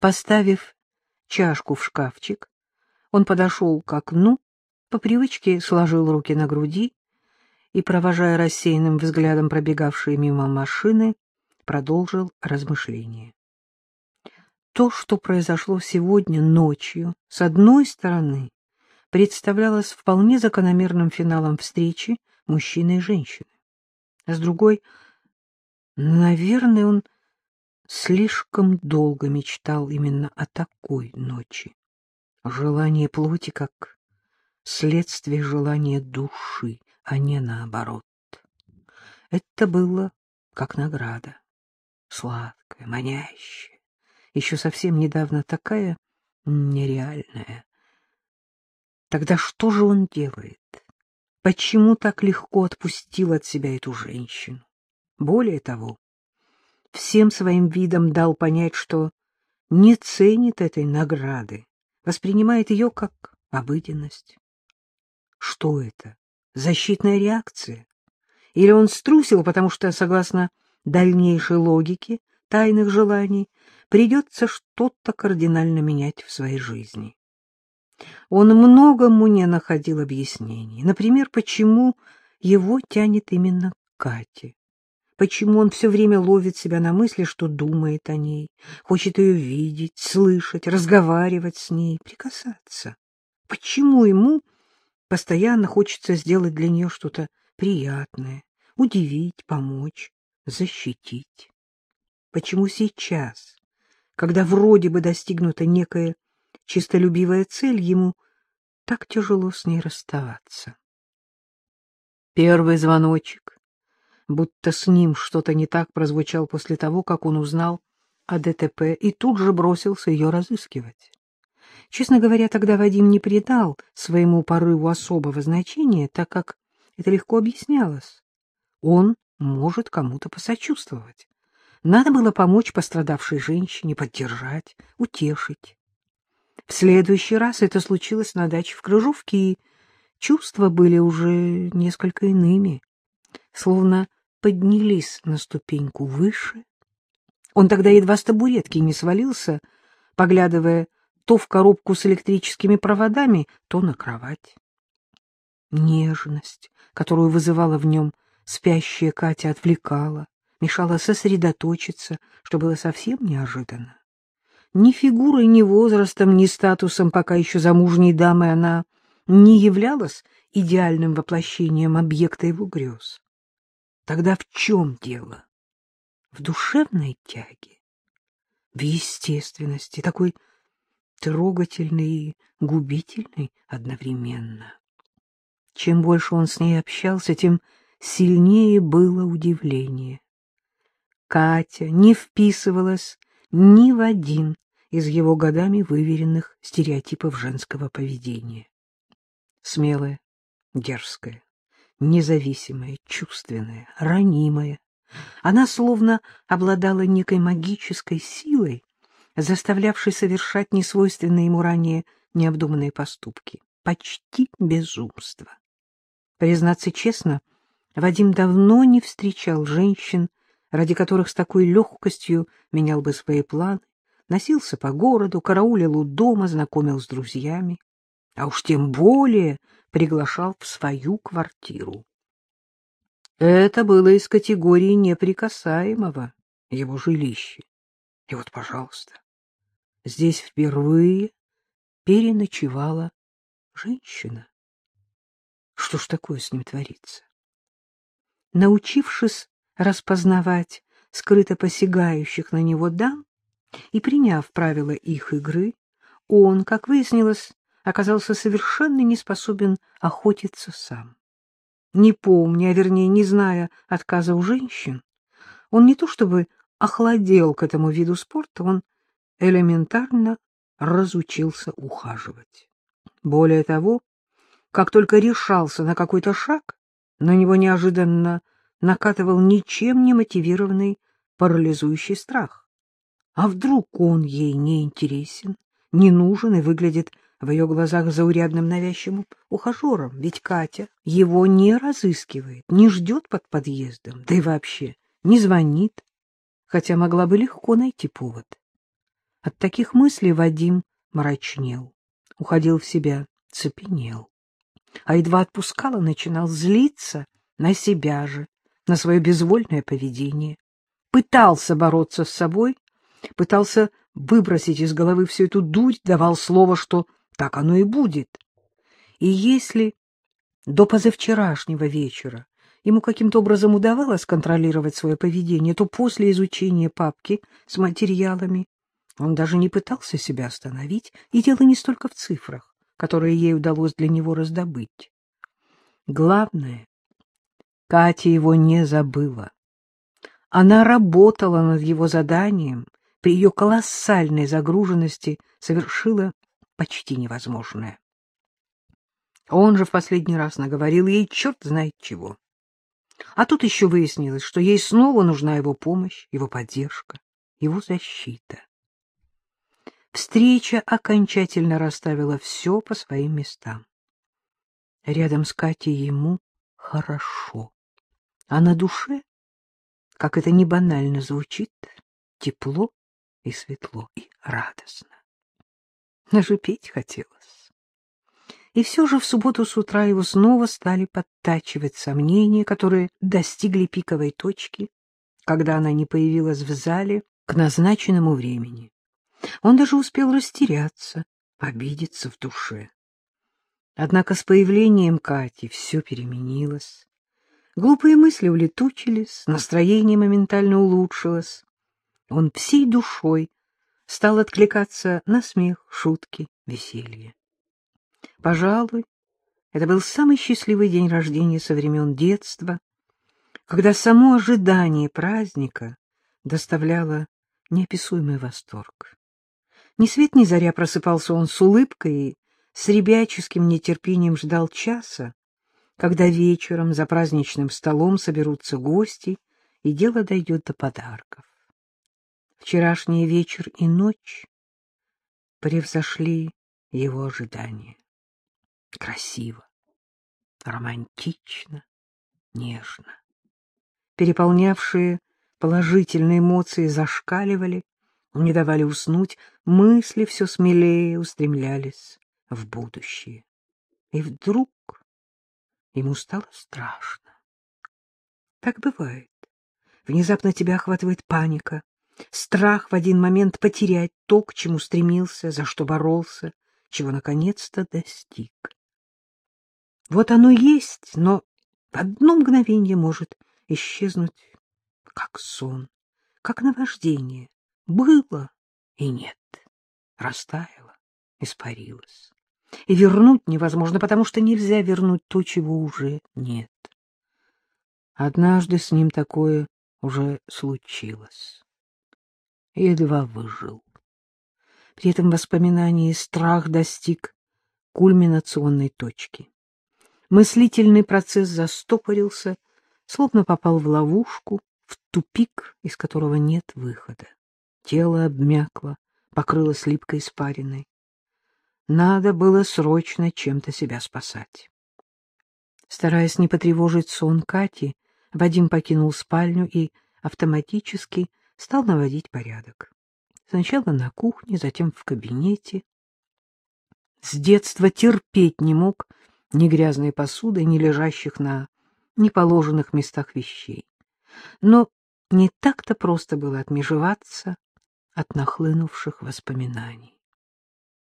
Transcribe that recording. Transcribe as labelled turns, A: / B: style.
A: Поставив чашку в шкафчик, он подошел к окну, по привычке сложил руки на груди и, провожая рассеянным взглядом пробегавшие мимо машины, продолжил размышления. То, что произошло сегодня ночью, с одной стороны, представлялось вполне закономерным финалом встречи мужчины и женщины. С другой, наверное, он слишком долго мечтал именно о такой ночи. Желание плоти как следствие желания души, а не наоборот. Это было как награда, сладкая, манящая, еще совсем недавно такая нереальная. Тогда что же он делает? Почему так легко отпустил от себя эту женщину? Более того, всем своим видом дал понять, что не ценит этой награды, воспринимает ее как обыденность. Что это? Защитная реакция? Или он струсил, потому что, согласно дальнейшей логике тайных желаний, придется что-то кардинально менять в своей жизни? Он многому не находил объяснений. Например, почему его тянет именно к Кате. Почему он все время ловит себя на мысли, что думает о ней, хочет ее видеть, слышать, разговаривать с ней, прикасаться? Почему ему постоянно хочется сделать для нее что-то приятное, удивить, помочь, защитить? Почему сейчас, когда вроде бы достигнута некая чистолюбивая цель, ему так тяжело с ней расставаться? Первый звоночек будто с ним что-то не так прозвучал после того, как он узнал о ДТП и тут же бросился ее разыскивать. Честно говоря, тогда Вадим не придал своему порыву особого значения, так как это легко объяснялось. Он может кому-то посочувствовать. Надо было помочь пострадавшей женщине, поддержать, утешить. В следующий раз это случилось на даче в Крыжовке, и чувства были уже несколько иными, словно поднялись на ступеньку выше. Он тогда едва с табуретки не свалился, поглядывая то в коробку с электрическими проводами, то на кровать. Нежность, которую вызывала в нем спящая Катя, отвлекала, мешала сосредоточиться, что было совсем неожиданно. Ни фигурой, ни возрастом, ни статусом пока еще замужней дамы она не являлась идеальным воплощением объекта его грез. Тогда в чем дело? В душевной тяге, в естественности, такой трогательной и губительной одновременно. Чем больше он с ней общался, тем сильнее было удивление. Катя не вписывалась ни в один из его годами выверенных стереотипов женского поведения. Смелая, дерзкая, независимая, чувственная, ранимая. Она словно обладала некой магической силой, заставлявшей совершать несвойственные ему ранее необдуманные поступки, почти безумство. Признаться честно, Вадим давно не встречал женщин, ради которых с такой легкостью менял бы свои планы, носился по городу, караулил у дома, знакомил с друзьями, а уж тем более приглашал в свою квартиру. Это было из категории неприкасаемого, его жилища. И вот, пожалуйста, здесь впервые переночевала женщина. Что ж такое с ним творится? Научившись распознавать скрыто посягающих на него дам и приняв правила их игры, он, как выяснилось, оказался совершенно не способен охотиться сам. Не помня, а вернее не зная отказа у женщин, он не то чтобы охладел к этому виду спорта, он элементарно разучился ухаживать. Более того, как только решался на какой-то шаг, на него неожиданно накатывал ничем не мотивированный парализующий страх. А вдруг он ей не интересен, не нужен и выглядит в ее глазах заурядным навязчивым ухажером, ведь Катя его не разыскивает, не ждет под подъездом, да и вообще не звонит, хотя могла бы легко найти повод. От таких мыслей Вадим мрачнел, уходил в себя, цепенел. А едва отпускала, начинал злиться на себя же, на свое безвольное поведение. Пытался бороться с собой, пытался выбросить из головы всю эту дурь, давал слово, что так оно и будет. И если до позавчерашнего вечера ему каким-то образом удавалось контролировать свое поведение, то после изучения папки с материалами он даже не пытался себя остановить, и дело не столько в цифрах, которые ей удалось для него раздобыть. Главное, Катя его не забыла. Она работала над его заданием, при ее колоссальной загруженности совершила почти невозможное. Он же в последний раз наговорил ей черт знает чего. А тут еще выяснилось, что ей снова нужна его помощь, его поддержка, его защита. Встреча окончательно расставила все по своим местам. Рядом с Катей ему хорошо, а на душе, как это не банально звучит, тепло и светло, и радостно. Даже петь хотелось. И все же в субботу с утра его снова стали подтачивать сомнения, которые достигли пиковой точки, когда она не появилась в зале к назначенному времени. Он даже успел растеряться, обидеться в душе. Однако с появлением Кати все переменилось. Глупые мысли улетучились, настроение моментально улучшилось. Он всей душой стал откликаться на смех, шутки, веселье. Пожалуй, это был самый счастливый день рождения со времен детства, когда само ожидание праздника доставляло неописуемый восторг. Ни свет ни заря просыпался он с улыбкой и с ребяческим нетерпением ждал часа, когда вечером за праздничным столом соберутся гости, и дело дойдет до подарков. Вчерашний вечер и ночь превзошли его ожидания. Красиво, романтично, нежно. Переполнявшие положительные эмоции зашкаливали, не давали уснуть, мысли все смелее устремлялись в будущее. И вдруг ему стало страшно. Так бывает. Внезапно тебя охватывает паника, страх в один момент потерять то, к чему стремился, за что боролся, чего наконец-то достиг. Вот оно есть, но в одно мгновение может исчезнуть, как сон, как наваждение. Было и нет, растаяло, испарилось. И вернуть невозможно, потому что нельзя вернуть то, чего уже нет. Однажды с ним такое уже случилось. Едва выжил. При этом воспоминании страх достиг кульминационной точки. Мыслительный процесс застопорился, словно попал в ловушку, в тупик, из которого нет выхода. Тело обмякло, покрылось липкой испариной. Надо было срочно чем-то себя спасать. Стараясь не потревожить сон Кати, Вадим покинул спальню и автоматически стал наводить порядок. Сначала на кухне, затем в кабинете. С детства терпеть не мог ни грязной посуды, ни лежащих на неположенных местах вещей. Но не так-то просто было отмежеваться от нахлынувших воспоминаний.